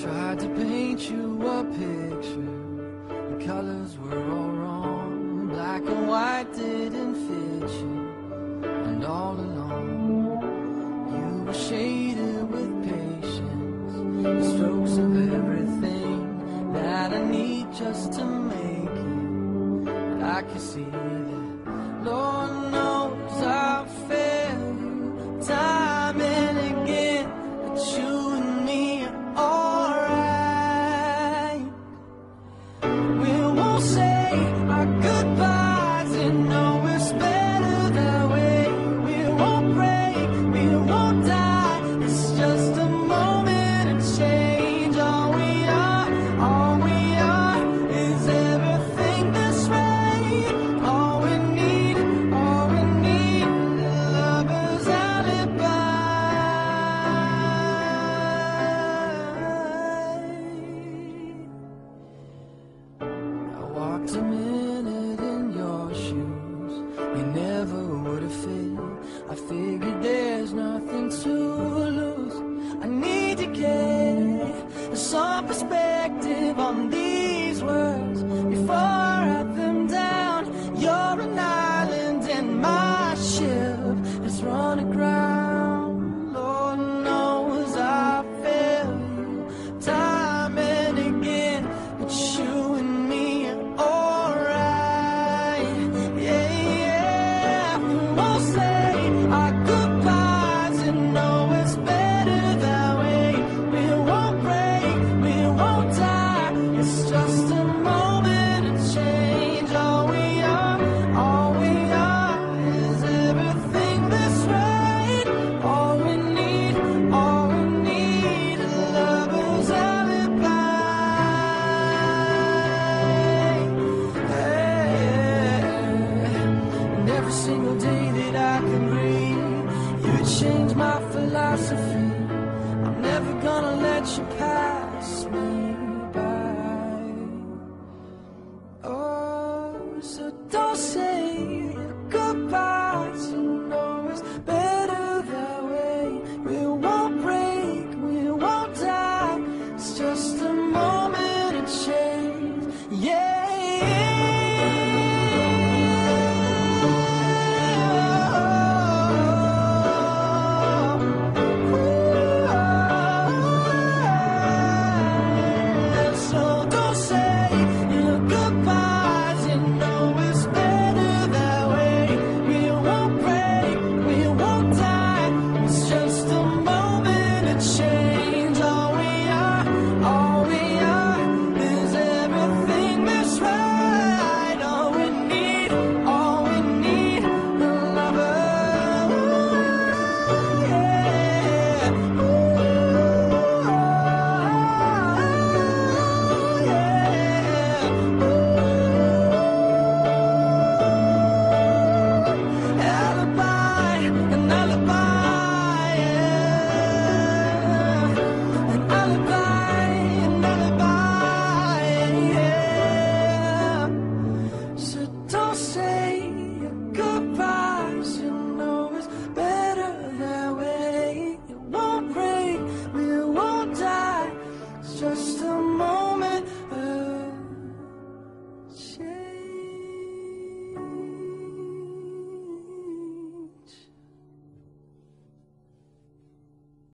Tried to paint you a picture. The colors were all wrong. Black and white didn't fit you. And all along, you were shaded with patience. The strokes of everything that I need just to make it. I can see that, Lord knows. it never would have fit. I figured there's nothing to lose. I need to get some perspective on philosophy. I'm never gonna let you pass me.